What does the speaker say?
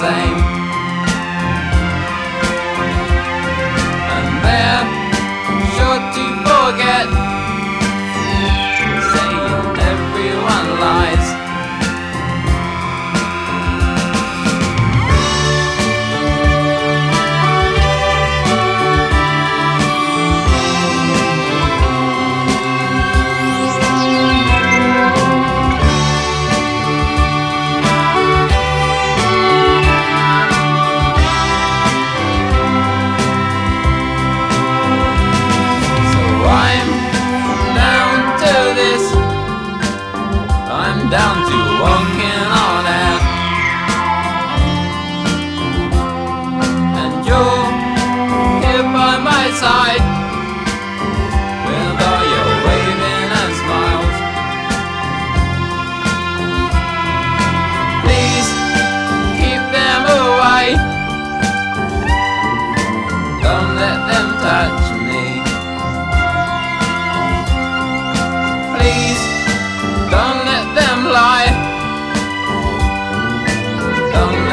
same down to walking on air. And you're here by my side. young